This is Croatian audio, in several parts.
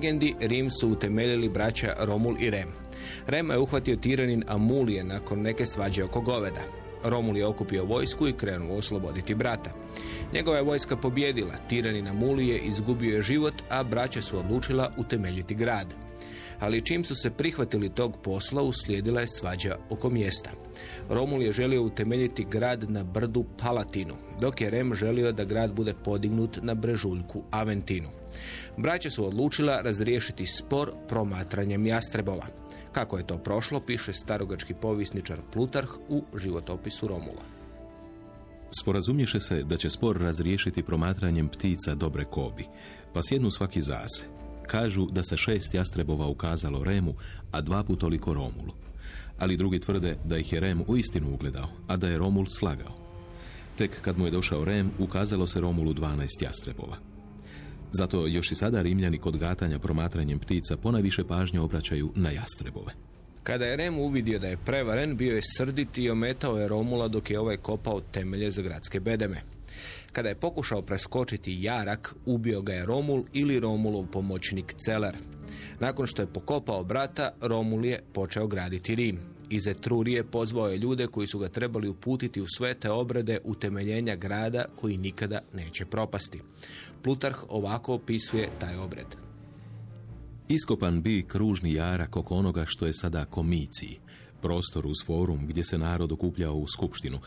Legendi, Rim su utemeljili braća Romul i Rem. Rem je uhvatio tiranin Amulije nakon neke svađe oko goveda. Romul je okupio vojsku i krenuo osloboditi brata. Njegova je vojska pobjedila, tiranin Amulije izgubio je život, a braća su odlučila utemeljiti grad. Ali čim su se prihvatili tog posla, uslijedila je svađa oko mjesta. Romul je želio utemeljiti grad na brdu Palatinu, dok je Rem želio da grad bude podignut na brežuljku Aventinu. Braća su odlučila razriješiti spor promatranjem jastrebova. Kako je to prošlo, piše starogački povisničar Plutarh u životopisu Romula. Sporazumješe se da će spor razriješiti promatranjem ptica dobre kobi, pa sjednu svaki zase. Kažu da se šest jastrebova ukazalo Remu, a dva put toliko Romulu. Ali drugi tvrde da ih je Rem uistinu ugledao, a da je Romul slagao. Tek kad mu je došao Rem, ukazalo se Romulu 12 jastrebova. Zato još i sada Rimljani kod gatanja promatranjem ptica ponajviše pažnje obraćaju na jastrebove. Kada je Rem uvidio da je prevaren, bio je srdit i ometao je Romula dok je ovaj kopao temelje za gradske bedeme. Kada je pokušao preskočiti Jarak, ubio ga je Romul ili Romulov pomoćnik Celer. Nakon što je pokopao brata, Romul je počeo graditi Rim. Iz Etrurije pozvao je ljude koji su ga trebali uputiti u sve te obrede utemeljenja grada koji nikada neće propasti. Plutarh ovako opisuje taj obred. Iskopan bi kružni jarak oko onoga što je sada komiciji, prostor uz forum gdje se narod okupljao u skupštinu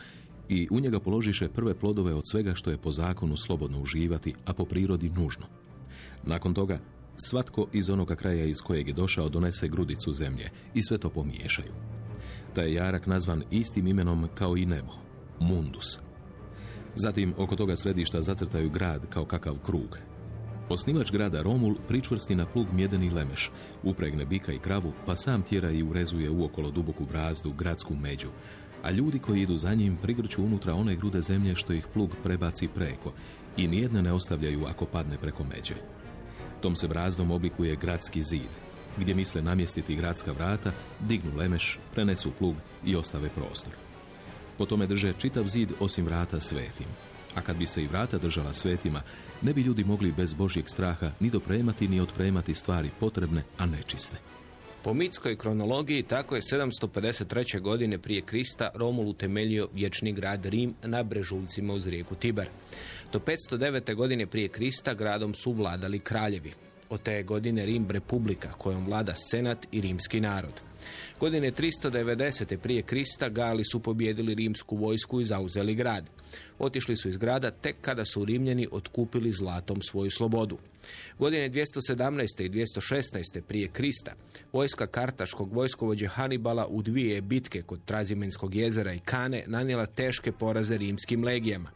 i u njega položiše prve plodove od svega što je po zakonu slobodno uživati, a po prirodi nužno. Nakon toga, svatko iz onoga kraja iz kojeg je došao donese grudicu zemlje i sve to pomiješaju. Taj je jarak nazvan istim imenom kao i nebo, Mundus. Zatim oko toga središta zacrtaju grad kao kakav krug, Osnivač grada Romul pričvrsti na plug mjedeni lemeš, upregne bika i kravu, pa sam tjera i urezuje uokolo duboku brazdu, gradsku među, a ljudi koji idu za njim prigrću unutra one grude zemlje što ih plug prebaci preko i nijedne ne ostavljaju ako padne preko međe. Tom se brazdom oblikuje gradski zid, gdje misle namjestiti gradska vrata, dignu lemeš, prenesu plug i ostave prostor. Po tome drže čitav zid osim vrata svetim. A kad bi se i vrata držala svetima, ne bi ljudi mogli bez Božjeg straha ni dopremati ni otpremati stvari potrebne, a nečiste. Po mitskoj kronologiji tako je 753. godine prije Krista Romul utemeljio vječni grad Rim na brežulcima uz rijeku Tiber. Do 509. godine prije Krista gradom su vladali kraljevi. Od te godine Rim republika kojom vlada senat i rimski narod. Godine 390. prije Krista Gali su pobjedili rimsku vojsku i zauzeli grad. Otišli su iz grada tek kada su Rimljani otkupili zlatom svoju slobodu. Godine 217. i 216. prije Krista vojska kartaškog vojskovođe Hanibala u dvije bitke kod Trazimenskog jezera i Kane nanijela teške poraze rimskim legijama.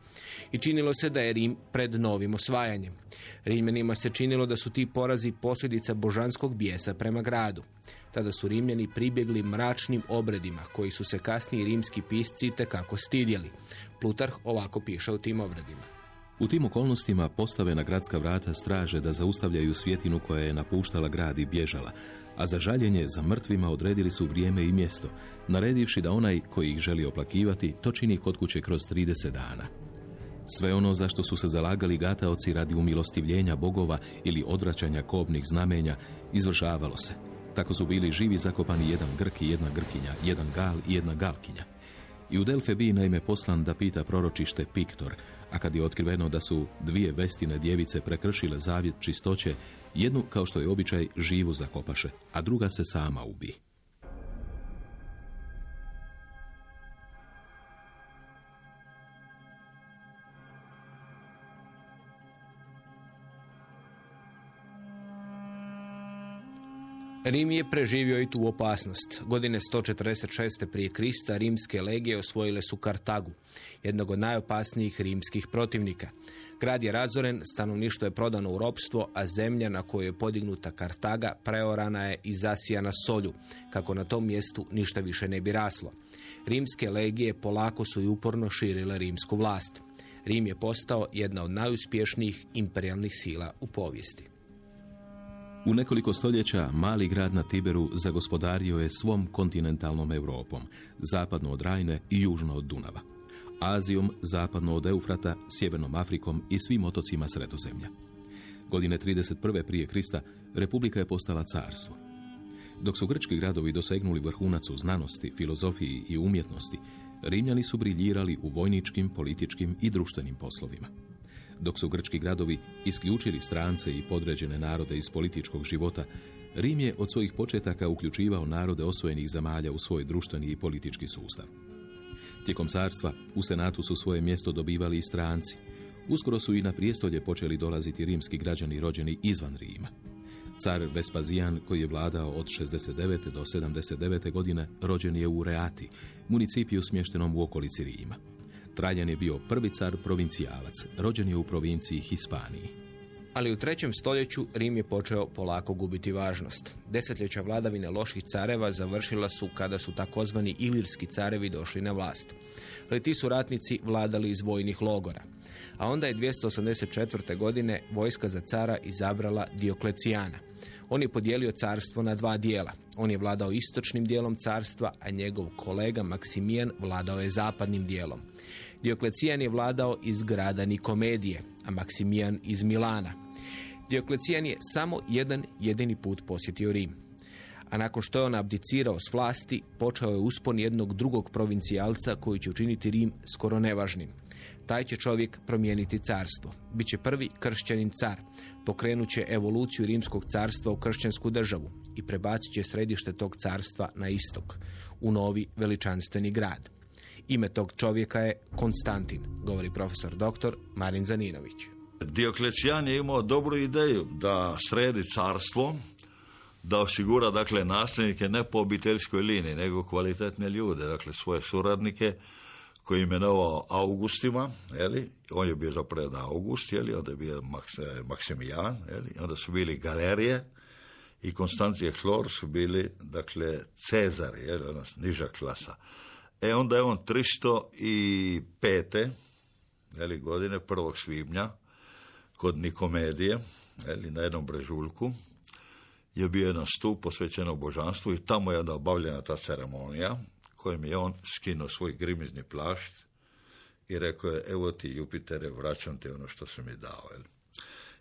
I činilo se da je Rim pred novim osvajanjem. Rimljanima se činilo da su ti porazi posljedica božanskog bijesa prema gradu. Tada su Rimljani pribjegli mračnim obredima koji su se kasniji rimski pisci tekako stidjeli. Plutarh ovako piše u tim obredima. U tim okolnostima postave na gradska vrata straže da zaustavljaju svjetinu koja je napuštala grad i bježala, a za žaljenje za mrtvima odredili su vrijeme i mjesto, naredivši da onaj koji ih želi oplakivati to čini kod kuće kroz 30 dana. Sve ono za što su se zalagali gataoci radi umilostivljenja bogova ili odvraćanja kobnih znamenja izvršavalo se, Tako su bili živi zakopani jedan Grk i jedna Grkinja, jedan Gal i jedna Galkinja. I u Delfe bi naime poslan da pita proročište Piktor, a kad je otkriveno da su dvije vestine djevice prekršile zavjet čistoće, jednu, kao što je običaj, živu zakopaše, a druga se sama ubi. Rim je preživio i tu opasnost. Godine 146. prije Krista rimske legije osvojile su Kartagu, jednog od najopasnijih rimskih protivnika. Grad je razoren, stanovništvo je prodano u ropstvo, a zemlja na kojoj je podignuta Kartaga preorana je i zasijana solju, kako na tom mjestu ništa više ne bi raslo. Rimske legije polako su i uporno širile rimsku vlast. Rim je postao jedna od najuspješnijih imperialnih sila u povijesti. U nekoliko stoljeća mali grad na Tiberu zagospodario je svom kontinentalnom Europom, zapadno od Rajne i južno od Dunava. Azijom, zapadno od Eufrata, sjevernom Afrikom i svim otocima sredozemlja. Godine 31. prije Krista Republika je postala carstvo. Dok su grčki gradovi dosegnuli vrhunac u znanosti, filozofiji i umjetnosti, Rimljani su briljirali u vojničkim, političkim i društvenim poslovima. Dok su grčki gradovi isključili strance i podređene narode iz političkog života, Rim je od svojih početaka uključivao narode osvojenih zemalja u svoj društveni i politički sustav. Tijekom carstva u senatu su svoje mjesto dobivali i stranci. Uskoro su i na prijestolje počeli dolaziti rimski građani rođeni izvan Rima. Car Vespazijan, koji je vladao od 69. do 79. godine, rođen je u Reati, municipiju smještenom u okolici Rima. Trajan je bio prvi car provincijalac, rođen je u provinciji Hispaniji. Ali u trećem stoljeću Rim je počeo polako gubiti važnost. Desetljeća vladavine loših careva završila su kada su takozvani ilirski carevi došli na vlast. Ali ti su ratnici vladali iz vojnih logora. A onda je 284. godine vojska za cara izabrala Dioklecijana. On je podijelio carstvo na dva dijela. On je vladao istočnim dijelom carstva, a njegov kolega Maksimijan vladao je zapadnim dijelom. Dioklecijan je vladao iz grada Nikomedije, a Maksimijan iz Milana. Dioklecijan je samo jedan jedini put posjetio Rim. A nakon što je on abdicirao s vlasti, počeo je uspon jednog drugog provincijalca koji će učiniti Rim skoro nevažnim. Taj će čovjek promijeniti carstvo. Biće prvi kršćanin car. Pokrenut će evoluciju rimskog carstva u kršćansku državu i prebacit će središte tog carstva na istok, u novi veličanstveni grad. Ime tog čovjeka je Konstantin, govori profesor dr. Marin Zaninović. Dioklecijan je imao dobru ideju da sredi carstvo, da osigura dakle nasljednike ne po obiteljskoj liniji, nego kvalitetne ljude, dakle svoje suradnike koji je imenovao Augustima, jeli? on je bio zapravo August, jeli? onda je bio Maksimijan, jeli? onda su bili Galerije i Konstancije Hlor su bili, dakle, Cezari, jeli? odnosno niža klasa. E onda je on 305. Jeli, godine, 1. svibnja, kod Nikomedije, jeli, na jednom brežuljku, je bio jedan stup posvećenog božanstvu i tamo je obavljena ta ceremonija, kojim je on skinuo svoj grimizni plašt i rekao je, evo ti Jupitere, vraćam ti ono što sam mi dao.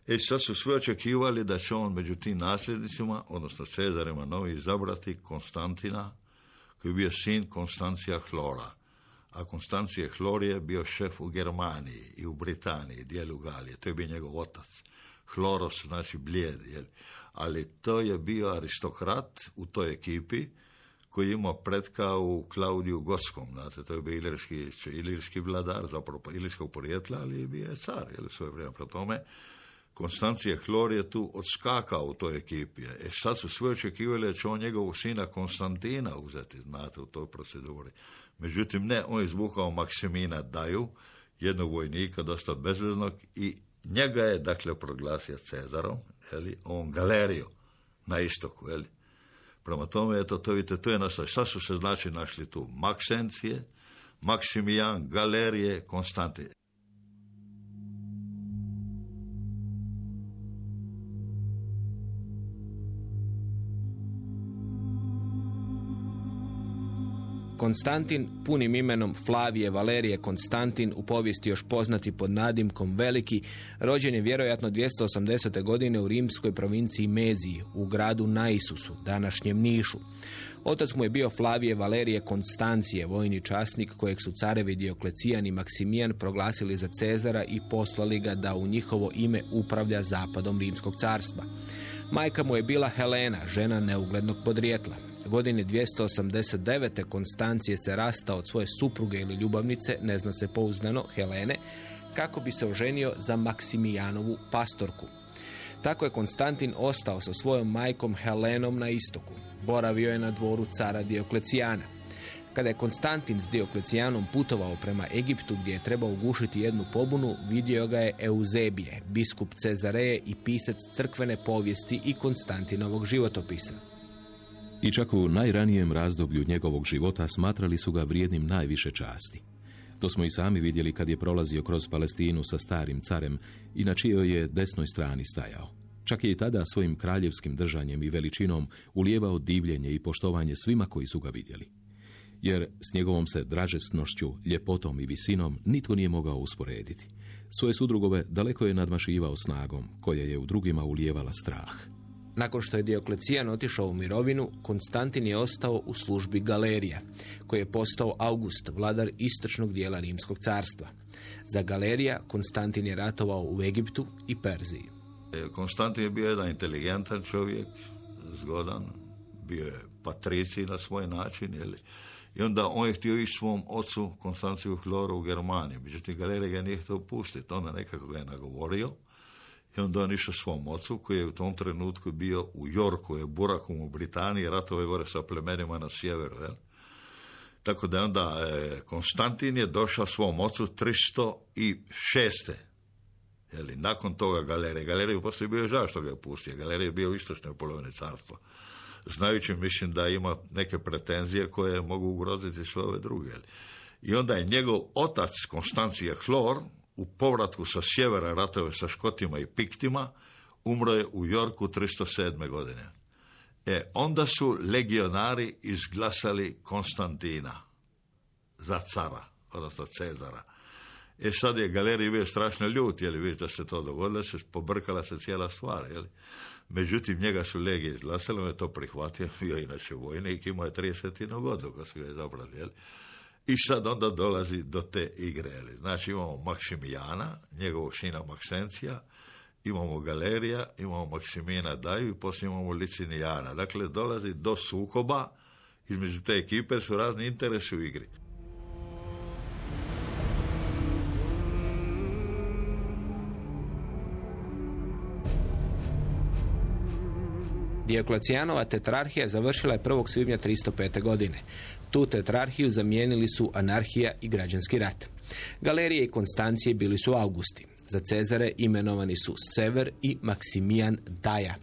I sad su sve očekivali da će on među tim nasljednicima, odnosno Cezarima novi, izabrati Konstantina, koji je bio sin Konstancija Hlora. A Konstancije Hlor je bio šef u Germaniji i u Britaniji, dijelu Galije. To je bio njegov otac. Hloros znači blijed. Jel? Ali to je bio aristokrat u toj ekipi koji je imao predka u Klaudiju Goskom. Znate, to je bio ilirski, ilirski vladar, zapravo ilirskog porijetla, ali je bio car, jel, svoje vrijeme. Pro tome, Konstancije Hlor je tu odskakao u toj ekipi. E sad su sve očekivali da će on njegovog sina Konstantina uzeti, znate, u toj proceduri. Međutim, ne, on je izvukao Maksimina Daju, jednog vojnika, dosta bezveznog, i njega je, dakle, proglasio Cezarom, jeli, on galerio na istoku, jeli. Prema tome, eto, to vidite, to je nastao. Šta su se znači našli tu? Maksencije, Maksimijan, Galerije, Konstantin. Konstantin, punim imenom Flavije Valerije Konstantin, u povijesti još poznati pod nadimkom Veliki, rođen je vjerojatno 280. godine u rimskoj provinciji Meziji, u gradu Naisusu, današnjem Nišu. Otac mu je bio Flavije Valerije Konstancije, vojni časnik kojeg su carevi Dioklecijan i Maksimijan proglasili za Cezara i poslali ga da u njihovo ime upravlja zapadom Rimskog carstva. Majka mu je bila Helena, žena neuglednog podrijetla. Godine 289. Konstancije se rastao od svoje supruge ili ljubavnice, ne zna se pouzdano, Helene, kako bi se oženio za Maksimijanovu pastorku. Tako je Konstantin ostao sa svojom majkom Helenom na istoku. Boravio je na dvoru cara Dioklecijana. Kada je Konstantin s Dioklecijanom putovao prema Egiptu gdje je trebao ugušiti jednu pobunu, vidio ga je Euzebije, biskup Cezareje i pisac crkvene povijesti i Konstantinovog životopisa. I čak u najranijem razdoblju njegovog života smatrali su ga vrijednim najviše časti. To smo i sami vidjeli kad je prolazio kroz Palestinu sa starim carem i na čijoj je desnoj strani stajao. Čak je i tada svojim kraljevskim držanjem i veličinom ulijevao divljenje i poštovanje svima koji su ga vidjeli. Jer s njegovom se dražesnošću, ljepotom i visinom nitko nije mogao usporediti. Svoje sudrugove daleko je nadmašivao snagom, koja je u drugima ulijevala strah. Nakon što je Dioklecijan otišao u mirovinu, Konstantin je ostao u službi Galerija, koji je postao August, vladar istočnog dijela Rimskog carstva. Za Galerija Konstantin je ratovao u Egiptu i Perziji. E, Konstantin je bio jedan inteligentan čovjek, zgodan, bio je patricij na svoj način, jeli? I onda on je htio ići svom ocu Konstanciju Hloru u Germaniju. Međutim, Galerija ga nije htio pustiti. Onda nekako ga je nagovorio. I onda on išao svom ocu, koji je u tom trenutku bio u Jorku, je Burakom u Britaniji, ratove gore sa plemenima na sjeveru. Jel? Tako da onda e, Konstantin je došao svom ocu 306. Jeli, nakon toga galerije. Galeriju poslije bio žao što ga je pustio. Galerija je bio u istočnoj polovini carstva. Znajući, mislim da ima neke pretenzije koje mogu ugroziti sve ove druge. Jeli. I onda je njegov otac Konstancije Hlor, u povratku sa sjevera ratove sa Škotima i Piktima, umro je u Jorku 307. godine. E, onda su legionari izglasali Konstantina za cara, odnosno Cezara. E sad je galerij bio strašno ljut, li vidite da se to dogodilo, se pobrkala se cijela stvar, jeli. Međutim, njega su legije izglasali, on je to prihvatio, bio inače vojnik, imao je 30 godinu ko su ga je zabrali, jeli. I sad onda dolazi do te igre. Znači imamo Maksimijana, njegovog sina Maksencija, imamo Galerija, imamo Maksimina Daju i poslije imamo Licinijana. Dakle, dolazi do sukoba, između te ekipe su razni interesi u igri. Dioklecijanova tetrarhija završila je 1. svibnja 305. godine. Tu tetrarhiju zamijenili su anarhija i građanski rat. Galerije i Konstancije bili su Augusti. Za Cezare imenovani su Sever i Maksimijan Daja.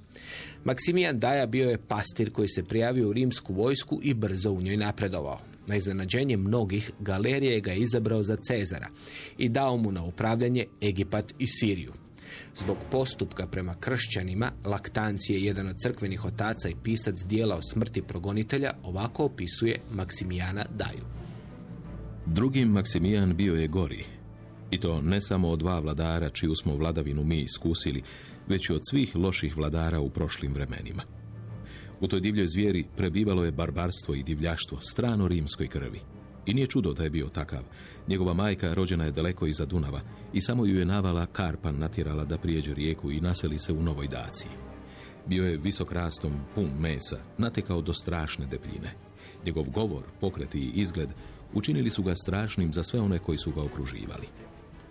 Maksimijan Daja bio je pastir koji se prijavio u rimsku vojsku i brzo u njoj napredovao. Na iznenađenje mnogih, Galerije ga je izabrao za Cezara i dao mu na upravljanje Egipat i Siriju. Zbog postupka prema kršćanima, Laktancije, jedan od crkvenih otaca i pisac dijela o smrti progonitelja, ovako opisuje Maksimijana Daju. Drugim Maksimijan bio je gori. I to ne samo od dva vladara čiju smo vladavinu mi iskusili, već i od svih loših vladara u prošlim vremenima. U toj divljoj zvijeri prebivalo je barbarstvo i divljaštvo strano rimskoj krvi. I nije čudo da je bio takav. Njegova majka rođena je daleko iza Dunava i samo ju je navala Karpan natjerala da prijeđe rijeku i naseli se u Novoj Daciji. Bio je visok rastom, pun mesa, natekao do strašne debljine. Njegov govor, pokret i izgled učinili su ga strašnim za sve one koji su ga okruživali.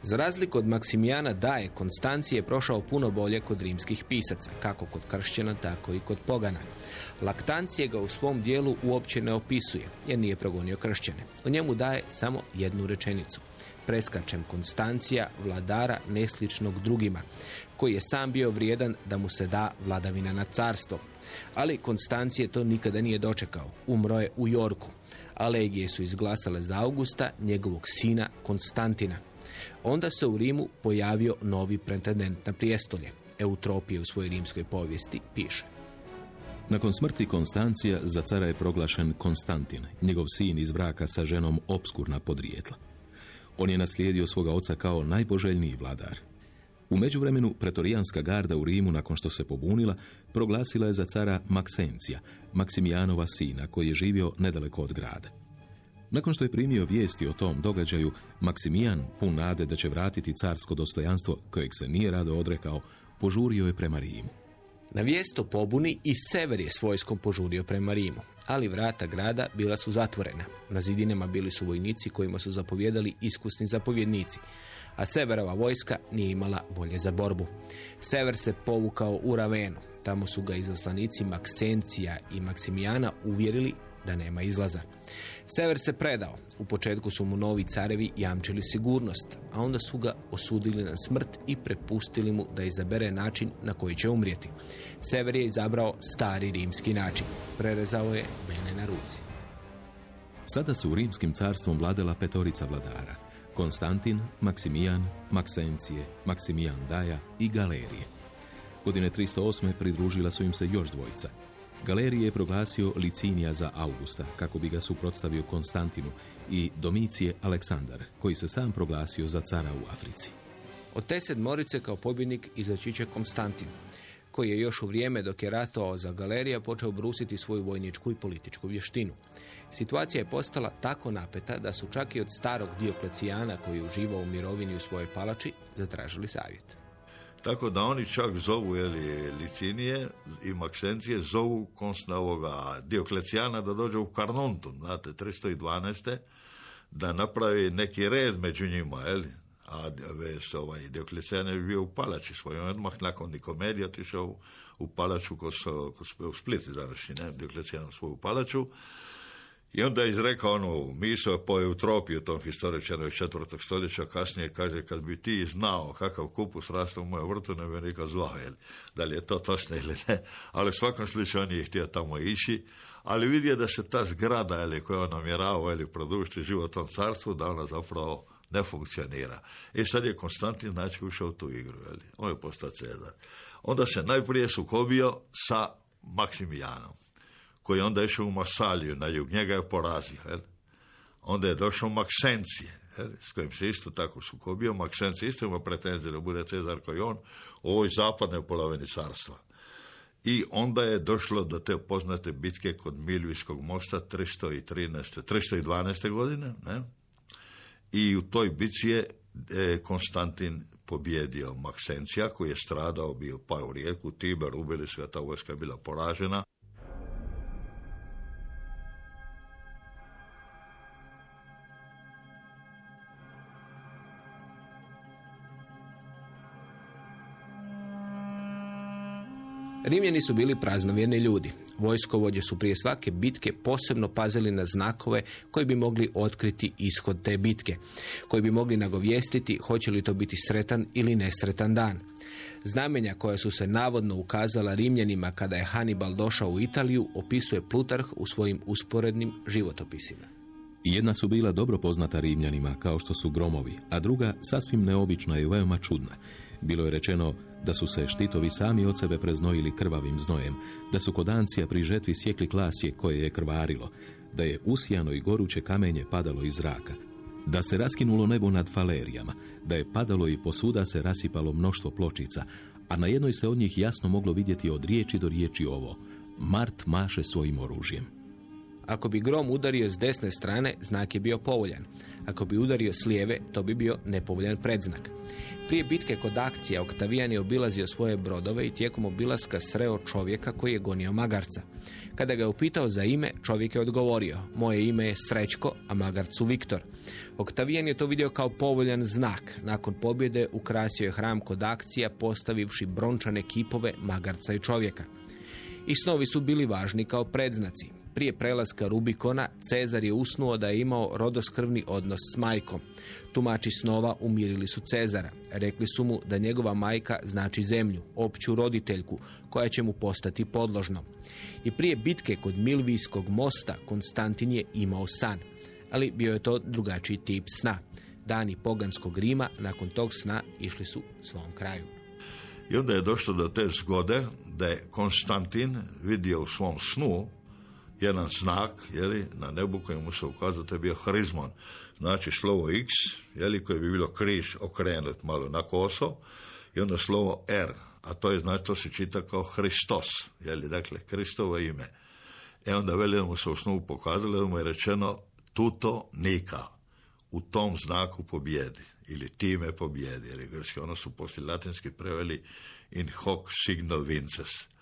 Za razliku od Maksimijana Daje, Konstancije je prošao puno bolje kod rimskih pisaca, kako kod kršćana, tako i kod pogana. Laktancije ga u svom dijelu uopće ne opisuje, jer nije progonio kršćane. O njemu daje samo jednu rečenicu. Preskačem Konstancija, vladara nesličnog drugima, koji je sam bio vrijedan da mu se da vladavina nad carstvom. Ali Konstancije to nikada nije dočekao. Umro je u Jorku, a legije su izglasale za Augusta, njegovog sina Konstantina. Onda se u Rimu pojavio novi pretendent na prijestolje. Eutropije u svojoj rimskoj povijesti piše. Nakon smrti Konstancija za cara je proglašen Konstantin, njegov sin iz braka sa ženom obskurna podrijetla. On je naslijedio svoga oca kao najpoželjniji vladar. U međuvremenu pretorijanska garda u Rimu, nakon što se pobunila, proglasila je za cara Maksencija, Maksimijanova sina, koji je živio nedaleko od grada. Nakon što je primio vijesti o tom događaju, Maksimijan, pun nade da će vratiti carsko dostojanstvo, kojeg se nije rado odrekao, požurio je prema Rimu. Na vijest o pobuni i sever je s vojskom požurio prema Rimu, ali vrata grada bila su zatvorena. Na zidinama bili su vojnici kojima su zapovjedali iskusni zapovjednici, a severova vojska nije imala volje za borbu. Sever se povukao u Ravenu. Tamo su ga izaslanici Maksencija i Maksimijana uvjerili da nema izlaza. Sever se predao. U početku su mu novi carevi jamčili sigurnost, a onda su ga osudili na smrt i prepustili mu da izabere način na koji će umrijeti. Sever je izabrao stari rimski način. Prerezao je vene na ruci. Sada su rimskim carstvom vladala petorica vladara. Konstantin, Maksimijan, Maksencije, Maksimijan Daja i Galerije. Godine 308. pridružila su im se još dvojica, Galerije je proglasio Licinija za Augusta, kako bi ga suprotstavio Konstantinu, i Domicije Aleksandar, koji se sam proglasio za cara u Africi. Od te sedmorice kao pobjednik izaći će Konstantin, koji je još u vrijeme dok je ratovao za Galerija počeo brusiti svoju vojničku i političku vještinu. Situacija je postala tako napeta da su čak i od starog Dioklecijana koji je uživao u mirovini u svojoj palači zatražili savjet. Tako da oni čak zovu jeli, Licinije i Maksencije, zovu konstna ovoga Dioklecijana da dođe u Karnontu, znate, 312. da napravi neki red među njima, jeli? a ves, ovaj, Dioklecijan je bio u palači svojom, odmah nakon Nikomedija otišao u palaču ko, ko, u Spliti današnji, ne, Dioklecijan svoju palaču, i onda je izrekao onu misao po eutropiju tom historičaru iz četvrtog stoljeća, kasnije kaže, kad bi ti znao kakav kupus raste u mojem vrtu, ne bi nikad zvao, jel? da li je to točno ili ne, ali u svakom slučaju on je htio tamo ići, ali vidio da se ta zgrada, jel, koja on namjeravao, jel, produžiti život tom carstvu, da ona zapravo ne funkcionira. I sad je Konstantin, znači, ušao u tu igru, jel? on je postao Cezar. Onda se najprije sukobio sa Maksimijanom koji je onda išao u Masaliju na jug, njega je porazio. Jel? Onda je došao Maksencije, jel? s kojim se isto tako sukobio. Maksencije isto ima pretenzije da bude Cezar koji on u ovoj zapadnoj polovini carstva. I onda je došlo do te poznate bitke kod Milvijskog mosta 313. 312. godine. Ne? I u toj bitci je e, Konstantin pobjedio Maksencija koji je stradao, bio pa u rijeku, Tiber, ubili su ga, ta vojska je bila poražena. Rimljani su bili praznovjerni ljudi. Vojskovođe su prije svake bitke posebno pazili na znakove koji bi mogli otkriti ishod te bitke, koji bi mogli nagovijestiti hoće li to biti sretan ili nesretan dan. Znamenja koja su se navodno ukazala Rimljanima kada je Hannibal došao u Italiju opisuje Plutarh u svojim usporednim životopisima. Jedna su bila dobro poznata Rimljanima, kao što su gromovi, a druga sasvim neobična i veoma čudna. Bilo je rečeno da su se štitovi sami od sebe preznojili krvavim znojem, da su kodancija pri žetvi sjekli klasje koje je krvarilo, da je usijano i goruće kamenje padalo iz zraka, da se raskinulo nebo nad falerijama, da je padalo i posuda se rasipalo mnoštvo pločica, a na jednoj se od njih jasno moglo vidjeti od riječi do riječi ovo, Mart maše svojim oružjem. Ako bi grom udario s desne strane, znak je bio povoljan. Ako bi udario s lijeve, to bi bio nepovoljan predznak. Prije bitke kod akcija Oktavijan je obilazio svoje brodove i tijekom obilaska sreo čovjeka koji je gonio magarca. Kada ga je upitao za ime, čovjek je odgovorio, moje ime je Srećko, a magarcu Viktor. Oktavijan je to vidio kao povoljan znak. Nakon pobjede ukrasio je hram kod akcija postavivši brončane kipove magarca i čovjeka. I snovi su bili važni kao predznaci. Prije prelaska Rubikona, Cezar je usnuo da je imao rodoskrvni odnos s majkom. Tumači snova umirili su Cezara. Rekli su mu da njegova majka znači zemlju, opću roditeljku, koja će mu postati podložno. I prije bitke kod Milvijskog mosta Konstantin je imao san. Ali bio je to drugačiji tip sna. Dani poganskog Rima nakon tog sna išli su svom kraju. I onda je došlo do te zgode da je Konstantin vidio u svom snu jedan znak jeli, na nebu koji mu se ukazao, to je bio harizmon. Znači slovo X, jeli, koje bi bilo križ okrenut malo na koso, i onda slovo R, a to je znači to se čita kao Hristos, jeli, dakle Kristovo ime. E onda veli mu se u snu pokazalo da mu je rečeno tuto nika, u tom znaku pobjedi, ili time pobjedi, ili grčki, ono su poslije latinski preveli in hoc signo vinces.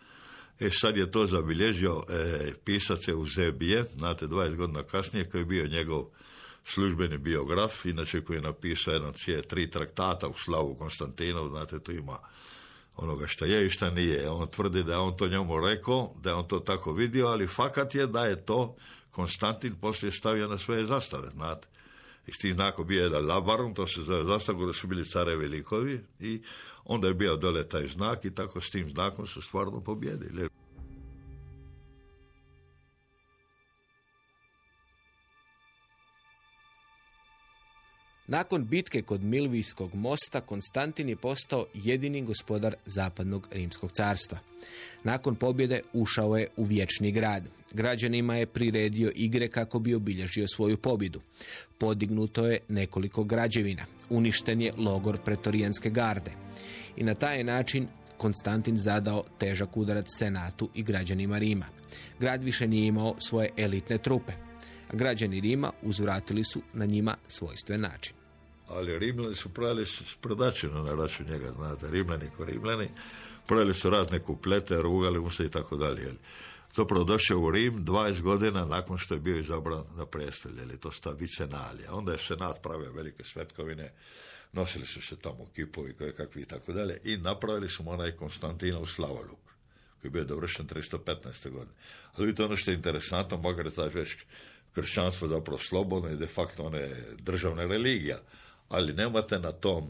E sad je to zabilježio e, pisac Eusebije, znate, 20 godina kasnije, koji je bio njegov službeni biograf, inače koji je napisao jedan cije tri traktata u slavu Konstantinov, znate, tu ima onoga šta je i šta nije. On tvrdi da je on to njemu rekao, da je on to tako vidio, ali fakat je da je to Konstantin poslije stavio na svoje zastave, znate. I s tim znakom bio jedan labarum, to se zove zastav, da su bili carevi likovi i onda je bio dole taj znak i tako s tim znakom su stvarno pobjedili. Nakon bitke kod Milvijskog mosta, Konstantin je postao jedini gospodar zapadnog rimskog carstva. Nakon pobjede ušao je u vječni grad. Građanima je priredio igre kako bi obilježio svoju pobjedu. Podignuto je nekoliko građevina. Uništen je logor pretorijanske garde. I na taj način Konstantin zadao težak udarac senatu i građanima Rima. Grad više nije imao svoje elitne trupe. Građani Rima uzvratili su na njima svojstven način ali Rimljani su pravili sprdačinu na račun njega, znate, Rimljani ko Rimljani, pravili su razne kuplete, rugali mu se i tako dalje. Zapravo došao u Rim 20 godina nakon što je bio izabran na prestolje, ili to sta vicenalija. Onda je senat pravio velike svetkovine, nosili su se tamo kipovi koje kakvi i tako dalje i napravili su mu onaj Konstantinov Slavoluk koji je bio dovršen 315. godine. Ali vidite ono što je interesantno, makar je taj već kršćanstvo zapravo slobodno i de facto ona je državna religija ali nemate na tom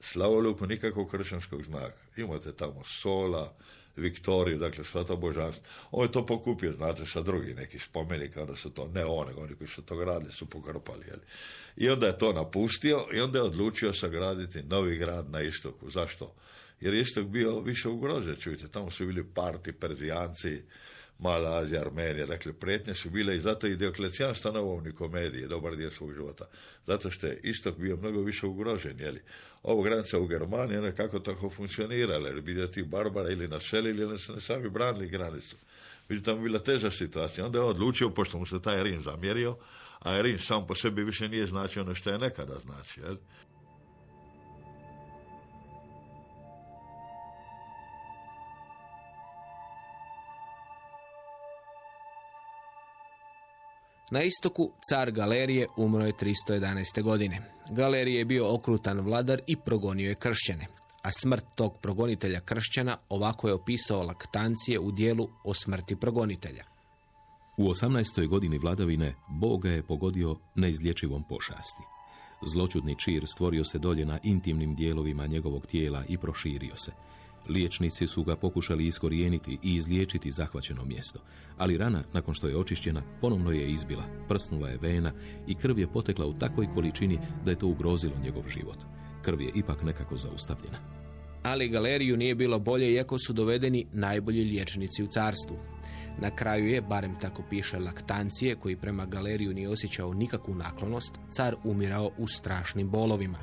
slavoluku nikakvog kršćanskog znaka. Imate tamo sola, Viktoriju, dakle sva to božanstva. On je to pokupio, znate, sa drugih nekih spomenika, onda su to, ne one, oni koji su to gradili, su pokrpali. Jeli. I onda je to napustio i onda je odlučio sagraditi novi grad na istoku. Zašto? Jer je istok bio više ugrožen, čujte, tamo su bili parti, perzijanci, Mala Azija, Armenija. Dakle, prijetnje su bile i zato i Dioklecijan stanovao u Nikomediji dobar dio svog života. Zato što je istok bio mnogo više ugrožen, jeli. Ovo granica u Germaniji, ona kako tako funkcionirala, jer bi ti Barbara ili naselili ili se ne sami branili granicu. Međutim, tamo bila teža situacija. Onda je odlučio, pošto mu se taj Rim zamjerio, a Rim sam po sebi više nije značio ono što je nekada znači. Jel? Na istoku car Galerije umro je 311. godine. Galerije je bio okrutan vladar i progonio je kršćane. A smrt tog progonitelja kršćana ovako je opisao laktancije u dijelu o smrti progonitelja. U 18. godini vladavine Boga je pogodio neizlječivom pošasti. Zločudni čir stvorio se dolje na intimnim dijelovima njegovog tijela i proširio se. Liječnici su ga pokušali iskorijeniti i izliječiti zahvaćeno mjesto, ali rana, nakon što je očišćena, ponovno je izbila, prsnula je vena i krv je potekla u takvoj količini da je to ugrozilo njegov život. Krv je ipak nekako zaustavljena. Ali galeriju nije bilo bolje iako su dovedeni najbolji liječnici u carstvu. Na kraju je, barem tako piše laktancije, koji prema galeriju nije osjećao nikakvu naklonost, car umirao u strašnim bolovima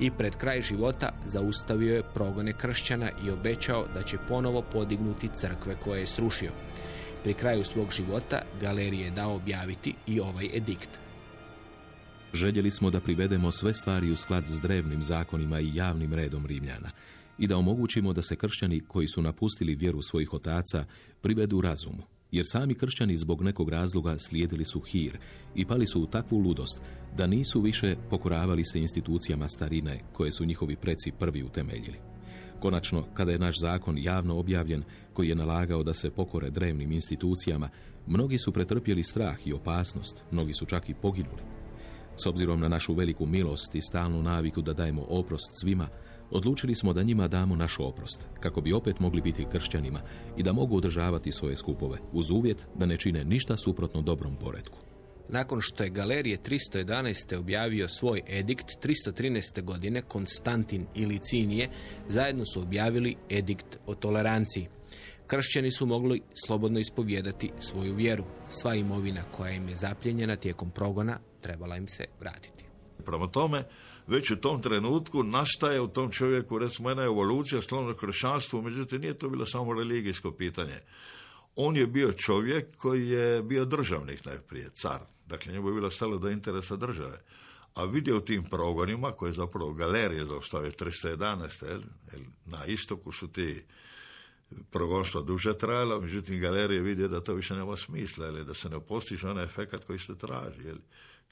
i pred kraj života zaustavio je progone kršćana i obećao da će ponovo podignuti crkve koje je srušio. Pri kraju svog života galerije je dao objaviti i ovaj edikt. Željeli smo da privedemo sve stvari u sklad s drevnim zakonima i javnim redom Rimljana i da omogućimo da se kršćani koji su napustili vjeru svojih otaca privedu razumu, jer sami kršćani zbog nekog razloga slijedili su hir i pali su u takvu ludost da nisu više pokoravali se institucijama starine koje su njihovi preci prvi utemeljili. Konačno, kada je naš zakon javno objavljen, koji je nalagao da se pokore drevnim institucijama, mnogi su pretrpjeli strah i opasnost, mnogi su čak i poginuli. S obzirom na našu veliku milost i stalnu naviku da dajemo oprost svima, odlučili smo da njima damo naš oprost, kako bi opet mogli biti kršćanima i da mogu održavati svoje skupove, uz uvjet da ne čine ništa suprotno dobrom poretku. Nakon što je Galerije 311. objavio svoj edikt, 313. godine Konstantin i Licinije zajedno su objavili edikt o toleranciji. Kršćani su mogli slobodno ispovjedati svoju vjeru. Sva imovina koja im je zapljenjena tijekom progona trebala im se vratiti. Prema tome, već u tom trenutku nastaje u tom čovjeku recimo jedna evolucija slovno kršćanstvo, međutim nije to bilo samo religijsko pitanje. On je bio čovjek koji je bio državnik najprije, car. Dakle, njemu je bilo stalo do interesa države. A vidio u tim progonima, koje je zapravo galerije zaustavio 311. Jel? na istoku su ti progonstva duže trajala, međutim galerije vidio da to više nema smisla, ili da se ne postiže onaj efekat koji se traži. Jel?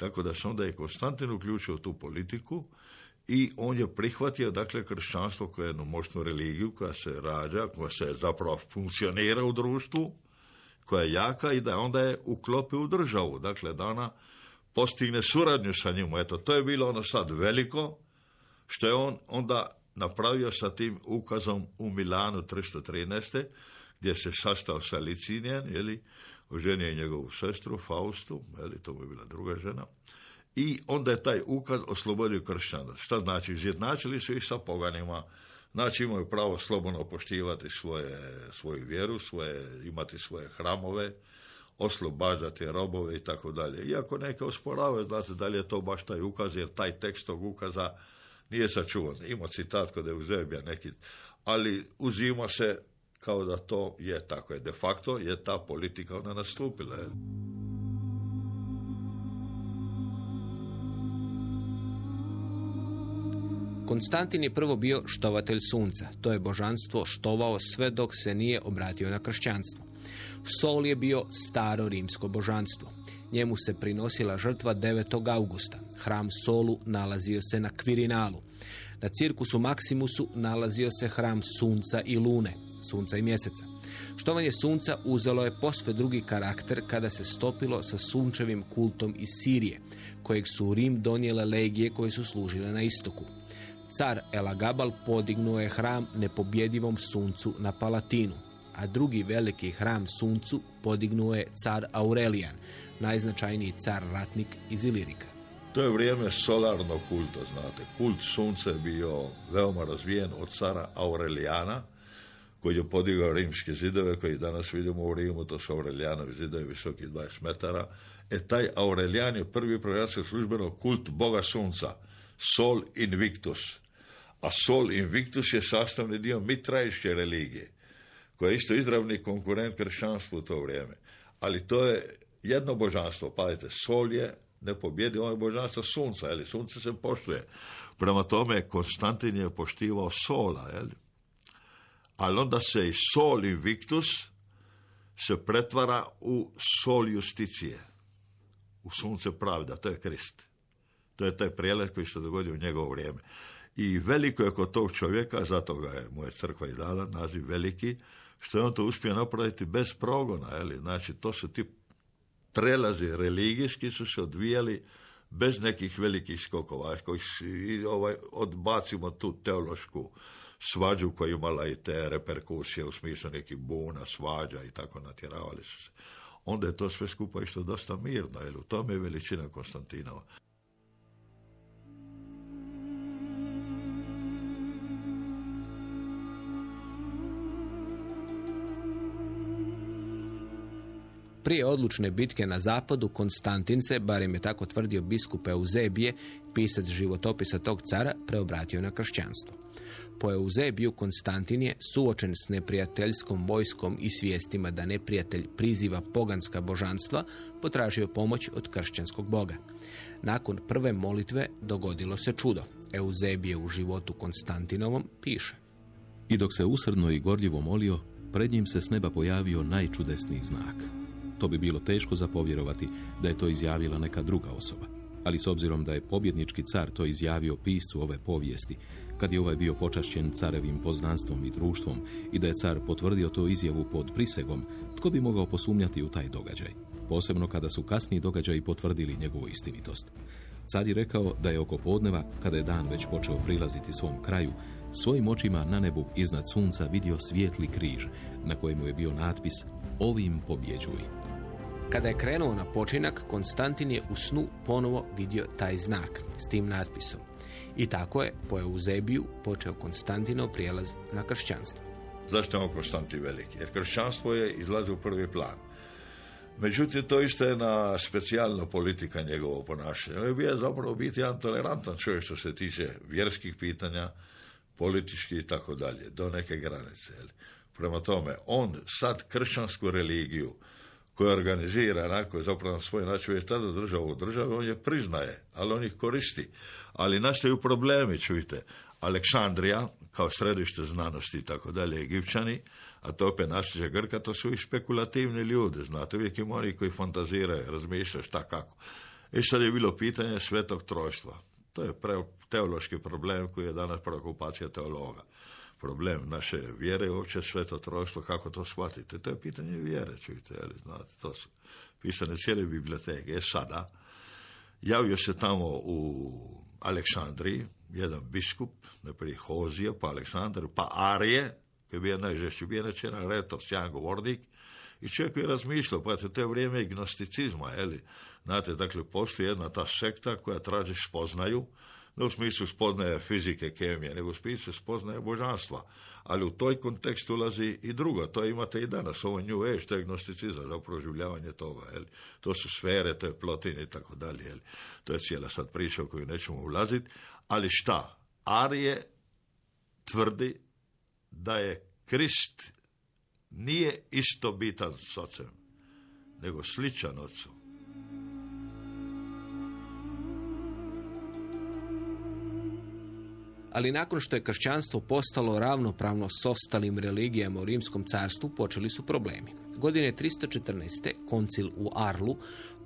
Tako da se onda i Konstantin uključio tu politiku i on je prihvatio dakle kršćanstvo je jednu moćnu religiju koja se rađa, koja se zapravo funkcionira u društvu, koja je jaka i da onda je uklopi u državu. Dakle, da ona postigne suradnju sa njim. Eto, to je bilo ono sad veliko, što je on onda napravio sa tim ukazom u Milanu 313. gdje se sastao sa Licinijan, jeli, oženio je njegovu sestru Faustu, jeli, to mu je bila druga žena, i onda je taj ukaz oslobodio kršćana. Šta znači? Izjednačili su ih sa poganima, znači imaju pravo slobodno poštivati svoje, svoju vjeru, svoje, imati svoje hramove, oslobađati robove i tako dalje. Iako neke osporavaju, znate da li je to baš taj ukaz, jer taj tekst tog ukaza nije sačuvan. Ima citat kod Eusebija neki, ali uzima se kao da to je tako. Je. De facto je ta politika ona nastupila. Konstantin je prvo bio štovatelj sunca. To je božanstvo štovao sve dok se nije obratio na kršćanstvo. Sol je bio staro rimsko božanstvo. Njemu se prinosila žrtva 9. augusta. Hram Solu nalazio se na Kvirinalu. Na cirkusu Maximusu nalazio se hram sunca i lune, sunca i mjeseca. Štovanje sunca uzelo je posve drugi karakter kada se stopilo sa sunčevim kultom iz Sirije, kojeg su u Rim donijele legije koje su služile na istoku. Car Elagabal podignuo je hram nepobjedivom suncu na Palatinu, a drugi veliki hram suncu podignuo je car Aurelijan, najznačajniji car ratnik iz Ilirika. To je vrijeme solarnog kulta, znate. Kult sunca je bio veoma razvijen od cara Aurelijana, koji je podigao rimske zidove, koji danas vidimo u Rimu, to su Aurelijanovi zidovi visoki 20 metara. E taj Aurelijan je prvi proglasio službeno kult boga sunca, Sol Invictus. A Sol Invictus je sastavni dio mitrajiške religije, koja je isto izravni konkurent kršćanstvu u to vrijeme. Ali to je jedno božanstvo, pazite, Sol je ne pobjedi ovaj božanstvo sunca, jel? sunce se poštuje. Prema tome, Konstantin je poštivao sola, jel? Ali onda se i sol invictus se pretvara u sol justicije, u sunce pravda, to je Krist. To je taj prijelet koji se dogodio u njegovo vrijeme. I veliko je kod tog čovjeka, zato ga je moja crkva i dala naziv veliki, što je on to uspio napraviti bez progona. Jeli? Znači, to su ti prelazi religijski su se odvijali bez nekih velikih skokova, koji ovaj, odbacimo tu teološku svađu koja je imala i te reperkusije u smislu nekih buna, svađa i tako natjeravali su se. Onda je to sve skupa isto dosta mirno, jer u tome je veličina Konstantinova. Prije odlučne bitke na zapadu, Konstantin se, barem je tako tvrdio biskup Euzebije, pisac životopisa tog cara, preobratio na kršćanstvo. Po Euzebiju Konstantin je suočen s neprijateljskom vojskom i svijestima da neprijatelj priziva poganska božanstva, potražio pomoć od kršćanskog boga. Nakon prve molitve dogodilo se čudo. Euzebije u životu Konstantinovom piše. I dok se usrdno i gorljivo molio, pred njim se s neba pojavio najčudesniji znak – to bi bilo teško zapovjerovati da je to izjavila neka druga osoba. Ali s obzirom da je pobjednički car to izjavio piscu ove povijesti, kad je ovaj bio počašćen carevim poznanstvom i društvom i da je car potvrdio to izjavu pod prisegom, tko bi mogao posumnjati u taj događaj? Posebno kada su kasniji događaji potvrdili njegovu istinitost. Car je rekao da je oko podneva, kada je dan već počeo prilaziti svom kraju, svojim očima na nebu iznad sunca vidio svijetli križ, na kojemu je bio natpis Ovim pobjeđuj. Kada je krenuo na počinak, Konstantin je u snu ponovo vidio taj znak s tim natpisom. I tako je po Euzebiju počeo Konstantinov prijelaz na kršćanstvo. Zašto je on Konstantin veliki? Jer kršćanstvo je izlazio u prvi plan. Međutim, to isto je na specijalna politika njegovo ponašanja. On je bio zapravo biti jedan tolerantan čovjek što se tiče vjerskih pitanja, politički i tako dalje, do neke granice. Prema tome, on sad kršćansku religiju koja organizira, na je zapravo na svoj način je tada u državi, on je priznaje, ali on ih koristi. Ali nastaju problemi, čujte. Aleksandrija, kao središte znanosti i tako dalje, Egipćani, a to opet nasljeđe Grka, to su i špekulativni ljudi, znate, uvijek ima oni koji fantaziraju, razmišljaju šta kako. I sad je bilo pitanje svetog trojstva. To je pre, teološki problem koji je danas preokupacija teologa. Problem naše vjere je uopće sveto trojstvo, kako to shvatite. To je pitanje vjere, čujte, ali znate, to su pisane cijele biblioteke. E sada, javio se tamo u Aleksandriji, jedan biskup, najprije Hozija, pa Aleksandar, pa Arije, koji je bio najžešći, bio jedan retor, sjajan govornik, i čovjek je razmišljao, pa to je vrijeme gnosticizma, li Znate, dakle, postoji jedna ta sekta koja traži spoznaju, ne u smislu spoznaje fizike, kemije, nego u smislu spoznaje božanstva. Ali u toj kontekst ulazi i drugo, to imate i danas, ovo New Age, to je gnosticizam, za proživljavanje toga. Jel? To su sfere, to je plotine i tako dalje. Jel? To je cijela sad priča u koju nećemo ulaziti. Ali šta? Arije tvrdi da je Krist nije isto bitan s ocem, nego sličan ocu. Ali nakon što je kršćanstvo postalo ravnopravno s ostalim religijama u Rimskom carstvu, počeli su problemi. Godine 314. koncil u Arlu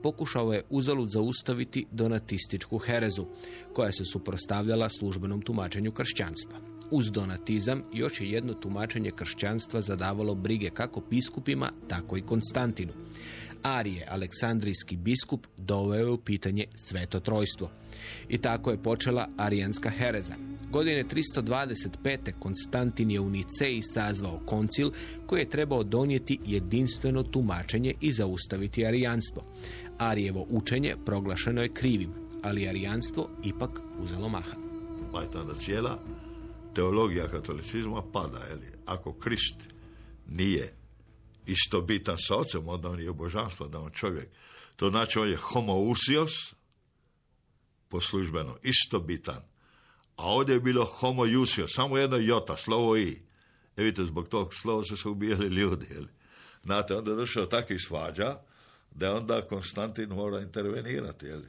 pokušao je uzalud zaustaviti donatističku herezu, koja se suprostavljala službenom tumačenju kršćanstva. Uz donatizam još je jedno tumačenje kršćanstva zadavalo brige kako biskupima, tako i Konstantinu. Arije, aleksandrijski biskup, doveo je u pitanje sveto trojstvo. I tako je počela arijanska hereza. Godine 325. Konstantin je u Niceji sazvao koncil koji je trebao donijeti jedinstveno tumačenje i zaustaviti arijanstvo. Arijevo učenje proglašeno je krivim, ali arijanstvo ipak uzelo maha. Pa je tada cijela teologija katolicizma pada, li? Ako Krist nije isto bitan sa ocem, onda on je božanstvo, da on čovjek. To znači on je homo po službeno, isto bitan. A ovdje je bilo homo samo jedno jota, slovo i. E vidite, zbog tog slova su se ubijali ljudi. Jel? Znate, onda je došao takvih svađa, da je onda Konstantin mora intervenirati. Jel?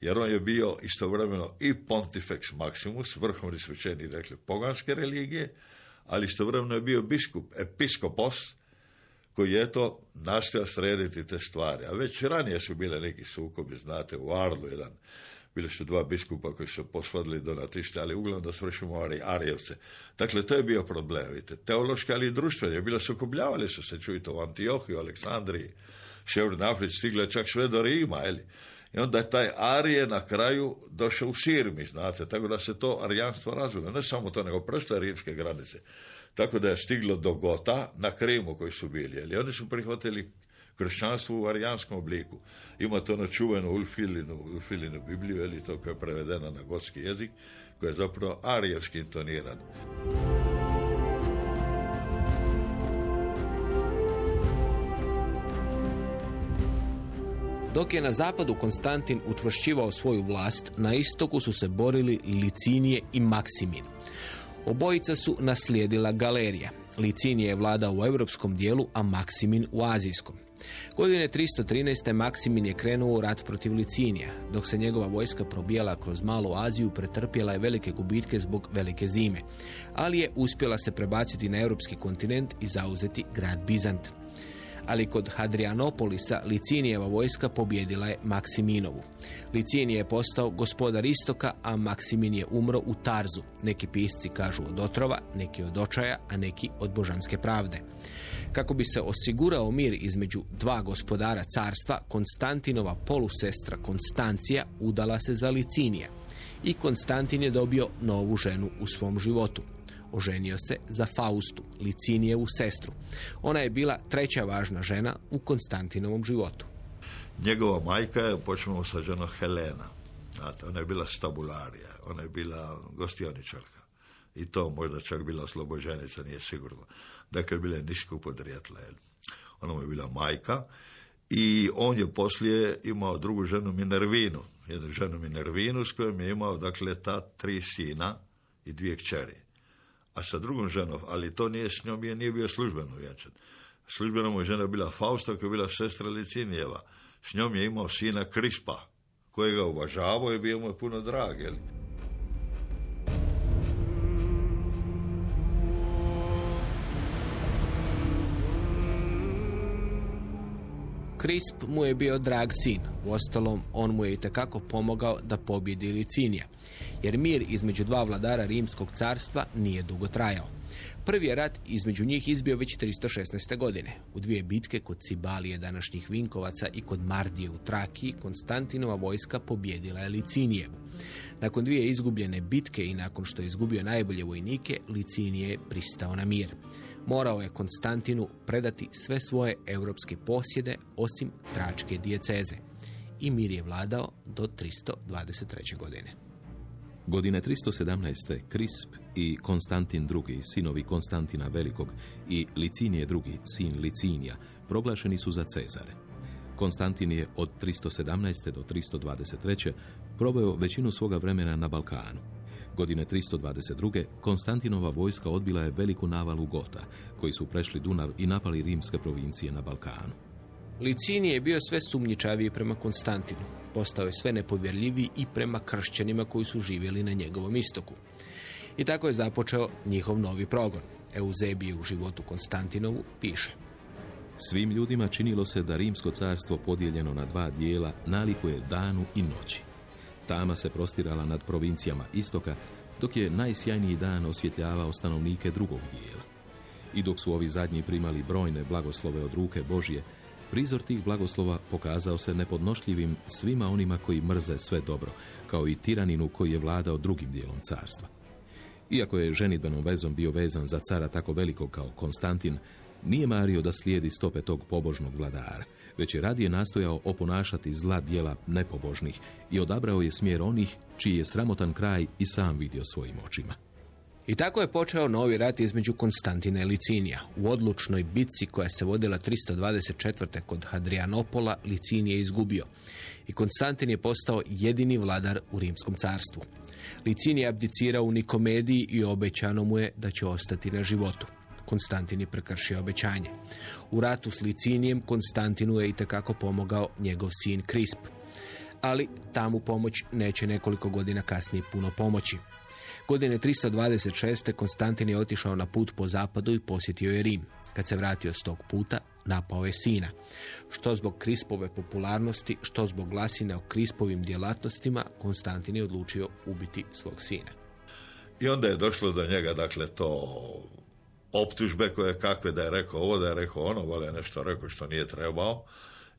Jer on je bio istovremeno i pontifex maximus, vrhovni svećeni, rekli, poganske religije, ali istovremeno je bio biskup, episkopos, koji je to nastojao srediti te stvari. A već ranije su bile neki sukobi, znate, u Arlu jedan, bili su dva biskupa koji su posvadili donatiste, ali uglavnom da svršimo Ari, Arijevce. Dakle, to je bio problem, vidite, teološki, ali i društveni. Bilo sukobljavali su se, čujte, u Antiohiju, Aleksandriji, Sjevernoj Africi, stigle čak sve do Rima, eli. I onda je taj Arije na kraju došao u Sirmi, znate, tako da se to arijanstvo razvilo. Ne samo to, nego prestaje rimske granice. Tako da je stiglo do Gota na Krimu koji su bili. Ali oni su prihvatili kršćanstvo u arijanskom obliku. Ima to na čuvenu Ulfilinu, Ulfilinu Bibliju, ili to koja je prevedena na gotski jezik, koja je zapravo arijevski intoniran. Dok je na zapadu Konstantin učvršćivao svoju vlast, na istoku su se borili Licinije i Maksimin. Obojica su naslijedila galerija. Licinije je vladao u europskom dijelu, a Maksimin u azijskom. Godine 313. Maksimin je krenuo u rat protiv Licinija. Dok se njegova vojska probijala kroz malu Aziju, pretrpjela je velike gubitke zbog velike zime. Ali je uspjela se prebaciti na europski kontinent i zauzeti grad Bizant ali kod Hadrianopolisa Licinijeva vojska pobjedila je Maksiminovu. Licinije je postao gospodar istoka, a Maksimin je umro u Tarzu. Neki pisci kažu od otrova, neki od očaja, a neki od božanske pravde. Kako bi se osigurao mir između dva gospodara carstva, Konstantinova polusestra Konstancija udala se za Licinija i Konstantin je dobio novu ženu u svom životu. Oženio se za Faustu, Licinijevu sestru. Ona je bila treća važna žena u Konstantinovom životu. Njegova majka je, počnemo sa ženom Helena. Znate, ona je bila stabularija, ona je bila gostioničarka. I to možda čak bila oslobođenica, nije sigurno. Dakle, bila je niskog podrijetla. Ona mu je bila majka i on je poslije imao drugu ženu Minervinu. Jednu ženu Minervinu s kojom je imao, dakle, ta tri sina i dvije kćeri. A sa drugom ženom, ali to nije s njom, je nije bio službeno vjenčan. Službeno mu je žena bila Fausta, koja je bila sestra Licinijeva. S njom je imao sina Krispa, kojega uvažavao i bio mu je puno drag, jel? Krisp mu je bio drag sin, uostalom on mu je i tekako pomogao da pobjedi Licinija, jer mir između dva vladara Rimskog carstva nije dugo trajao. Prvi je rat između njih izbio već 316. godine. U dvije bitke kod Cibalije današnjih Vinkovaca i kod Mardije u Trakiji Konstantinova vojska pobjedila je Licinijevu. Nakon dvije izgubljene bitke i nakon što je izgubio najbolje vojnike, Licinije je pristao na mir morao je Konstantinu predati sve svoje europske posjede osim tračke dijeceze. I mir je vladao do 323. godine. Godine 317. Krisp i Konstantin II, sinovi Konstantina Velikog i Licinije II, sin Licinija, proglašeni su za Cezare. Konstantin je od 317. do 323. proveo većinu svoga vremena na Balkanu. Godine 322. Konstantinova vojska odbila je veliku navalu Gota, koji su prešli Dunav i napali rimske provincije na Balkanu. Licinije je bio sve sumnjičaviji prema Konstantinu. Postao je sve nepovjerljiviji i prema kršćanima koji su živjeli na njegovom istoku. I tako je započeo njihov novi progon. Euzebije u životu Konstantinovu piše. Svim ljudima činilo se da rimsko carstvo podijeljeno na dva dijela nalikuje danu i noći. Tama se prostirala nad provincijama istoka, dok je najsjajniji dan osvjetljavao stanovnike drugog dijela. I dok su ovi zadnji primali brojne blagoslove od ruke Božje, prizor tih blagoslova pokazao se nepodnošljivim svima onima koji mrze sve dobro, kao i tiraninu koji je vladao drugim dijelom carstva. Iako je ženitbenom vezom bio vezan za cara tako velikog kao Konstantin, nije mario da slijedi stope tog pobožnog vladara, već je radije nastojao oponašati zla dijela nepobožnih i odabrao je smjer onih čiji je sramotan kraj i sam vidio svojim očima. I tako je počeo novi rat između Konstantina i Licinija. U odlučnoj bitci koja se vodila 324. kod Hadrianopola Licinije je izgubio i Konstantin je postao jedini vladar u Rimskom carstvu. Licinije je abdicirao u Nikomediji i obećano mu je da će ostati na životu. Konstantin je prekršio obećanje. U ratu s Licinijem Konstantinu je i tekako pomogao njegov sin Krisp. Ali tamu pomoć neće nekoliko godina kasnije puno pomoći. Godine 326. Konstantin je otišao na put po zapadu i posjetio je Rim. Kad se vratio s tog puta, napao je sina. Što zbog Krispove popularnosti, što zbog glasine o Krispovim djelatnostima, Konstantin je odlučio ubiti svog sina. I onda je došlo do njega, dakle, to optužbe koje kakve da je rekao ovo, da je rekao ono, valjda je nešto rekao što nije trebao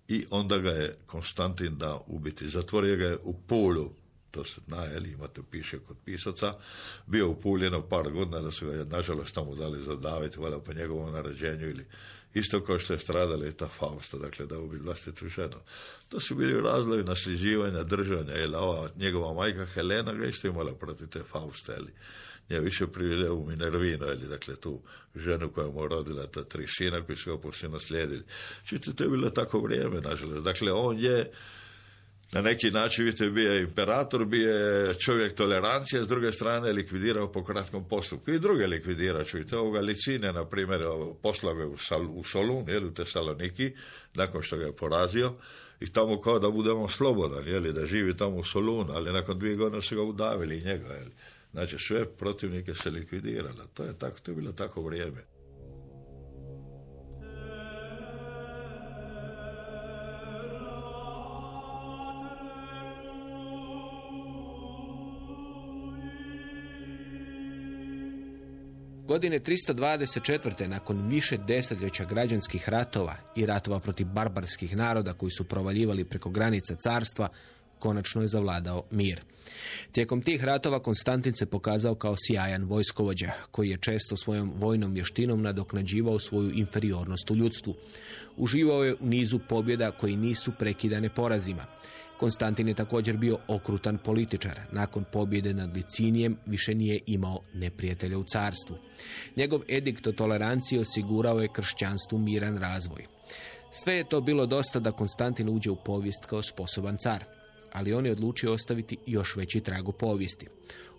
i onda ga je Konstantin da ubiti. Zatvorio ga je u Pulu, to se zna, jel, imate piše kod pisaca, bio u Pulu jedno par godina da su ga nažalost tamo dali zadaviti, valjda po njegovom naređenju ili isto kao što je stradala i ta Fausta, dakle da ubi vlastitu ženu. To su bili razlovi nasljeđivanja, držanja, jel, ova njegova majka Helena ga isto imala protiv te Fauste, jel, je više privilio u Minervino, ili dakle tu ženu koja mu rodila ta tri sina koji su ga poslije naslijedili. Čite, to je bilo tako vrijeme, nažalost. Dakle, on je na neki način, vidite, bio imperator, bio je čovjek tolerancije, s druge strane likvidirao po kratkom postupku. I druge likvidira, čujte, ovoga Licine, na primjer, poslao u, Sal, u Solun, jel, u Tesaloniki, nakon što ga je porazio, i tamo kao da budemo slobodan, jeli, da živi tamo u Solun, ali nakon dvije godine su ga udavili i njega, jeli. Znači sve protivnike se likvidiralo. To je tako, to je bilo tako vrijeme. Godine 324. nakon više desetljeća građanskih ratova i ratova protiv barbarskih naroda koji su provaljivali preko granica carstva, konačno je zavladao mir. Tijekom tih ratova Konstantin se pokazao kao sjajan vojskovođa, koji je često svojom vojnom vještinom nadoknađivao svoju inferiornost u ljudstvu. Uživao je u nizu pobjeda koji nisu prekidane porazima. Konstantin je također bio okrutan političar. Nakon pobjede nad Licinijem više nije imao neprijatelja u carstvu. Njegov edikt o toleranciji osigurao je kršćanstvu miran razvoj. Sve je to bilo dosta da Konstantin uđe u povijest kao sposoban car ali on je odlučio ostaviti još veći trag u povijesti.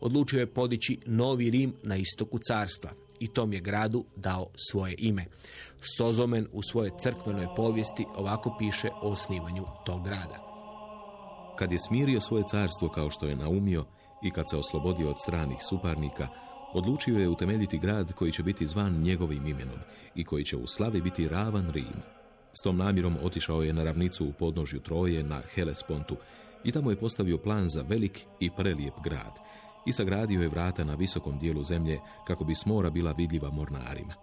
Odlučio je podići novi Rim na istoku carstva i tom je gradu dao svoje ime. Sozomen u svojoj crkvenoj povijesti ovako piše o osnivanju tog grada. Kad je smirio svoje carstvo kao što je naumio i kad se oslobodio od stranih suparnika, odlučio je utemeljiti grad koji će biti zvan njegovim imenom i koji će u slavi biti ravan Rim. S tom namjerom otišao je na ravnicu u podnožju Troje na Helespontu i tamo je postavio plan za velik i prelijep grad i sagradio je vrata na visokom dijelu zemlje kako bi smora bila vidljiva mornarima.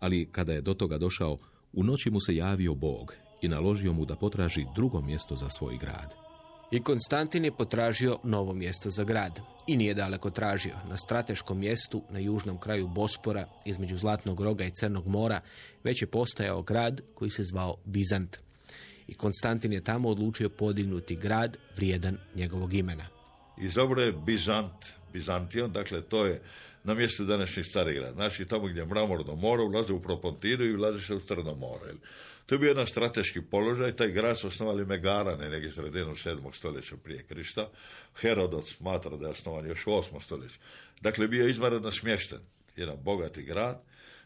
Ali kada je do toga došao, u noći mu se javio Bog i naložio mu da potraži drugo mjesto za svoj grad. I Konstantin je potražio novo mjesto za grad. I nije daleko tražio. Na strateškom mjestu, na južnom kraju Bospora, između Zlatnog roga i Crnog mora, već je postajao grad koji se zvao Bizant i Konstantin je tamo odlučio podignuti grad vrijedan njegovog imena. I je Bizant, Bizantion, dakle to je na mjestu današnjih Carigrad. Znači tamo gdje je mramorno more, ulaze u Propontinu i ulaze se u Crno more. To je bio jedan strateški položaj, taj grad su osnovali Megarane, negdje sredinom 7. stoljeća prije Krista. Herodot smatra da je osnovan još u 8. stoljeću. Dakle, bio je izvanredno smješten, jedan bogati grad.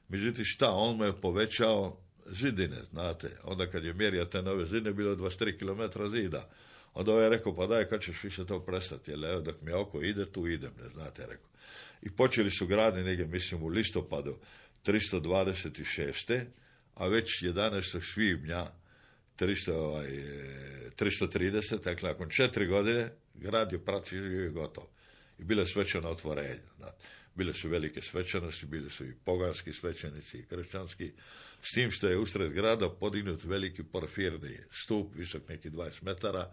Međutim, šta, on mu je povećao zidine, znate. Onda kad je mjerio te nove zidine, bilo 23 km zida. Onda ovaj je rekao, pa daj, kad ćeš više to prestati, jer evo, dok mi oko ide, tu idem, ne znate, rekao. I počeli su graditi negdje, mislim, u listopadu 326. A već 11. svibnja 300, ovaj, 330, dakle, nakon četiri godine, grad je praktički gotov. I bilo je svečano otvorenje. Bile su velike svečanosti, bili su i poganski svećenici i kršćanski, s tim što je usred grada podignut veliki porfirni stup, visok neki 20 metara,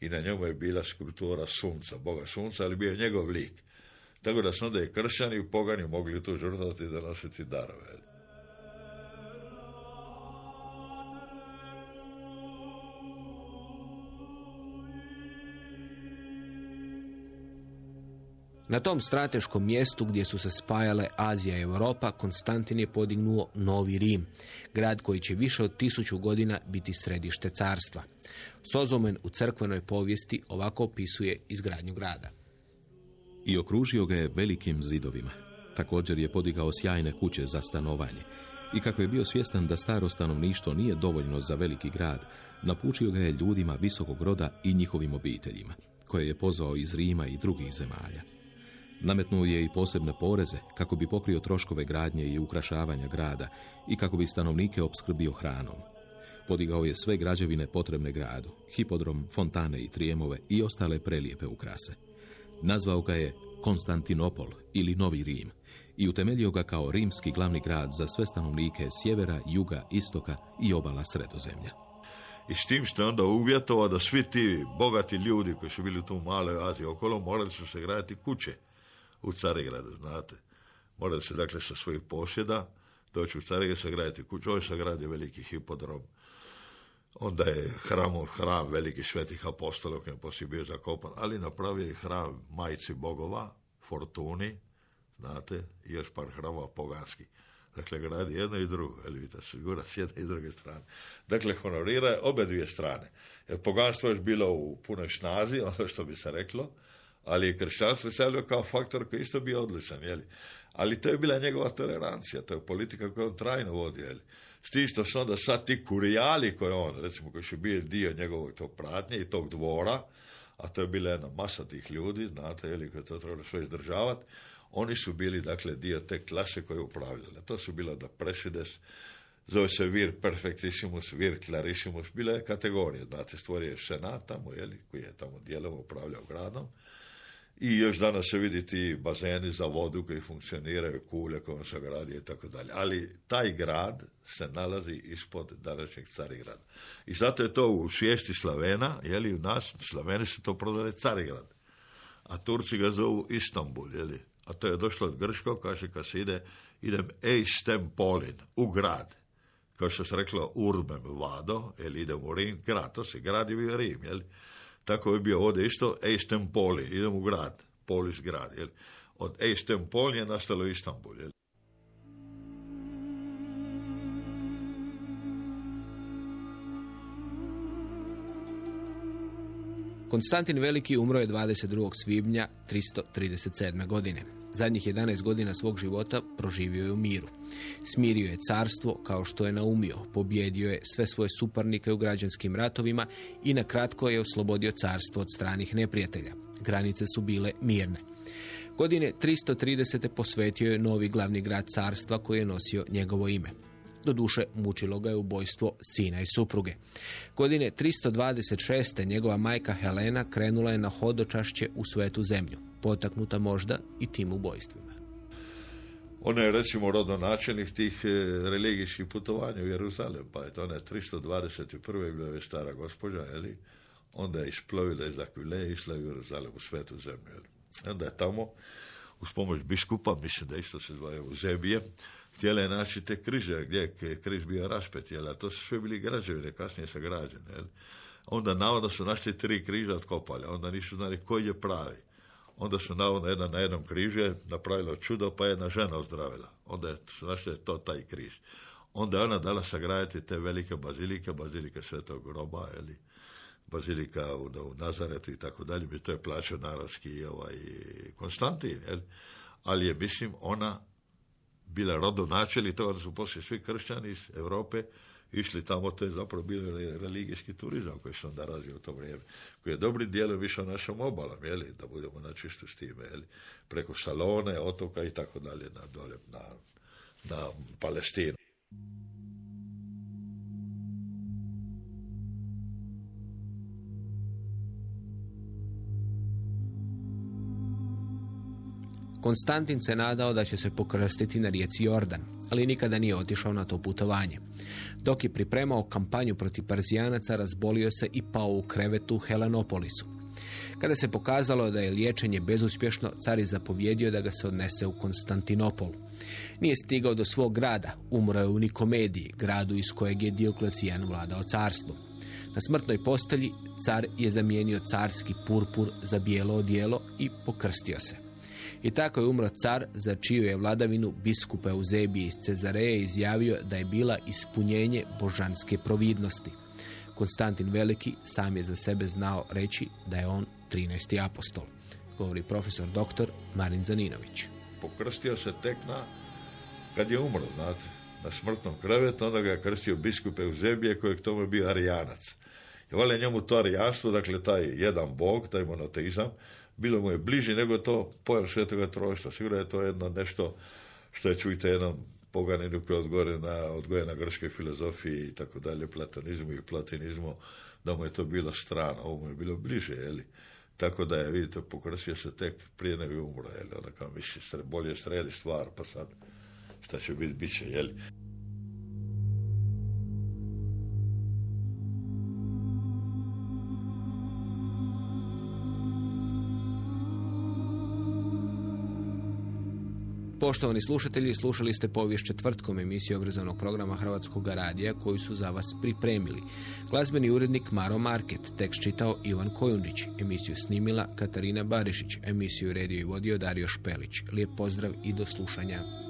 i na njemu je bila skulptura sunca, boga sunca, ali bio je njegov lik. Tako da su onda i kršćani i pogani mogli tu žrtvati da nositi darove. Na tom strateškom mjestu gdje su se spajale Azija i Europa, Konstantin je podignuo Novi Rim, grad koji će više od tisuću godina biti središte carstva. Sozomen u crkvenoj povijesti ovako opisuje izgradnju grada. I okružio ga je velikim zidovima. Također je podigao sjajne kuće za stanovanje. I kako je bio svjestan da staro stanovništvo nije dovoljno za veliki grad, napučio ga je ljudima visokog roda i njihovim obiteljima, koje je pozvao iz Rima i drugih zemalja. Nametnuo je i posebne poreze kako bi pokrio troškove gradnje i ukrašavanja grada i kako bi stanovnike opskrbio hranom. Podigao je sve građevine potrebne gradu, hipodrom, fontane i trijemove i ostale prelijepe ukrase. Nazvao ga je Konstantinopol ili Novi Rim i utemeljio ga kao rimski glavni grad za sve stanovnike sjevera, juga, istoka i obala sredozemlja. I s tim je onda uvjetovao da svi ti bogati ljudi koji su bili tu u maloj Aziji okolo morali su se graditi kuće u Carigradu, znate. Morali se dakle sa svojih posjeda doći u Carigrad, sagraditi kuću. Ovo je sagradio veliki hipodrom. Onda je hram, hram veliki svetih apostola koji je poslije bio zakopan, ali napravio je hram majci bogova, Fortuni, znate, i još par hramova poganskih. Dakle, gradi jedno i drugo, ali vidite, sigura s jedne i druge strane. Dakle, honorira obe dvije strane. Jer poganstvo je bilo u punoj snazi, ono što bi se reklo, ali je kršćanstvo se kao faktor koji isto bio odličan, jeli? Ali to je bila njegova tolerancija, to je politika koju on trajno vodi, jeli? S tim što su onda sad ti kurijali koje on, recimo, koji su bili dio njegovog tog pratnje i tog dvora, a to je bila jedna masa tih ljudi, znate, jeli, koji to trebalo sve izdržavati, oni su bili, dakle, dio te klase koje upravljale. To su bilo da presides, zove se vir perfectissimus, vir clarissimus, bila je kategorija, znate, stvorio je senat tamo, jeli, koji je tamo dijelom upravljao gradom, i još danas se vidi ti bazeni za vodu koji funkcioniraju, kulje kojom se gradi i tako dalje. Ali taj grad se nalazi ispod današnjeg Carigrada. I zato je to u svijesti Slavena, jeli u nas, Slaveni su to prodali Carigrad. A Turci ga zovu Istanbul, jeli? A to je došlo od Grškog, kaže kad se ide, idem Eistempolin, u grad. Kao što se reklo Urbem Vado, ili idem u Rim, grad, to se gradi u Rim, jeli? Tako je bio ovdje isto Eistempoli, idem u grad, polis grad. Jel? Od Eistempoli je nastalo Istanbul. Jel? Konstantin Veliki umro je 22. svibnja 337. godine. Zadnjih 11 godina svog života proživio je u miru. Smirio je carstvo kao što je naumio, pobjedio je sve svoje suparnike u građanskim ratovima i na kratko je oslobodio carstvo od stranih neprijatelja. Granice su bile mirne. Godine 330. posvetio je novi glavni grad carstva koji je nosio njegovo ime. Doduše, mučilo ga je ubojstvo sina i supruge. Godine 326. njegova majka Helena krenula je na hodočašće u svetu zemlju, potaknuta možda i tim ubojstvima. Ona je recimo rodonačelnik tih e, religijskih putovanja u Jeruzalem, pa je to ona 321. bila je stara gospođa, jeli? onda je isplovila iz Akvile i išla u Jeruzalem u svetu zemlju. Onda je tamo, uz pomoć biskupa, mislim da isto se zvaje Uzebije, htjela je naći te križe, gdje je križ bio raspet, jel? a to su sve bili građevine, kasnije sagrađene. Jel? Onda navodno su našli tri križa od kopalja, onda nisu znali koji je pravi. Onda su navodno jedan na jednom križu napravila čudo, pa je jedna žena ozdravila. Onda su našli to taj križ. Onda je ona dala sagraditi te velike bazilike, bazilike Svetog groba, ili bazilika u, u Nazaretu i tako dalje, bi to je plaćao naravski ovaj, Konstantin, jel? ali je, mislim, ona bila rodonačelnik toga da su poslije svi kršćani iz Europe išli tamo, to je zapravo bilo religijski turizam koji se onda razvio u to vrijeme, koji je dobrim dijelom išao našom obalom, jeli, da budemo na čistu s time, jeli, preko Salone, otoka i tako dalje, na dole, na, na Palestinu. Konstantin se nadao da će se pokrstiti na rijeci Jordan, ali nikada nije otišao na to putovanje. Dok je pripremao kampanju protiv Parzijanaca, razbolio se i pao u krevetu u Helenopolisu. Kada se pokazalo da je liječenje bezuspješno, car je zapovjedio da ga se odnese u Konstantinopol. Nije stigao do svog grada, umro je u Nikomediji, gradu iz kojeg je Dioklecijan vladao carstvom. Na smrtnoj postelji car je zamijenio carski purpur za bijelo odijelo i pokrstio se. I tako je umro car za čiju je vladavinu biskupa Euzebije iz Cezareje izjavio da je bila ispunjenje božanske providnosti. Konstantin Veliki sam je za sebe znao reći da je on 13. apostol, govori profesor dr. Marin Zaninović. Pokrstio se tek na, kad je umro, znate, na smrtnom krevetu, onda ga je krstio biskup Euzebije koji je k tome bio arijanac. I vole njemu to arijanstvo, dakle taj jedan bog, taj monoteizam, bilo mu je bliži nego to pojam svetoga trojstva. Sigurno je to jedno nešto što je čujte jednom poganinu koji odgoje na, odgoje na grčkoj filozofiji i tako dalje, platonizmu i platinizmu, da mu je to bilo strano, ovo mu je bilo bliže, jeli. Tako da je, vidite, pokrsio se tek prije nego je umro, jeli. Onda kao misli, bolje sredi stvar, pa sad šta će biti, bit će, jeli. Poštovani slušatelji, slušali ste povijest četvrtkom emisiju obrazovnog programa Hrvatskog radija koju su za vas pripremili. Glazbeni urednik Maro Market, tekst čitao Ivan Kojundić, emisiju snimila Katarina Barišić, emisiju redio i vodio Dario Špelić. Lijep pozdrav i do slušanja.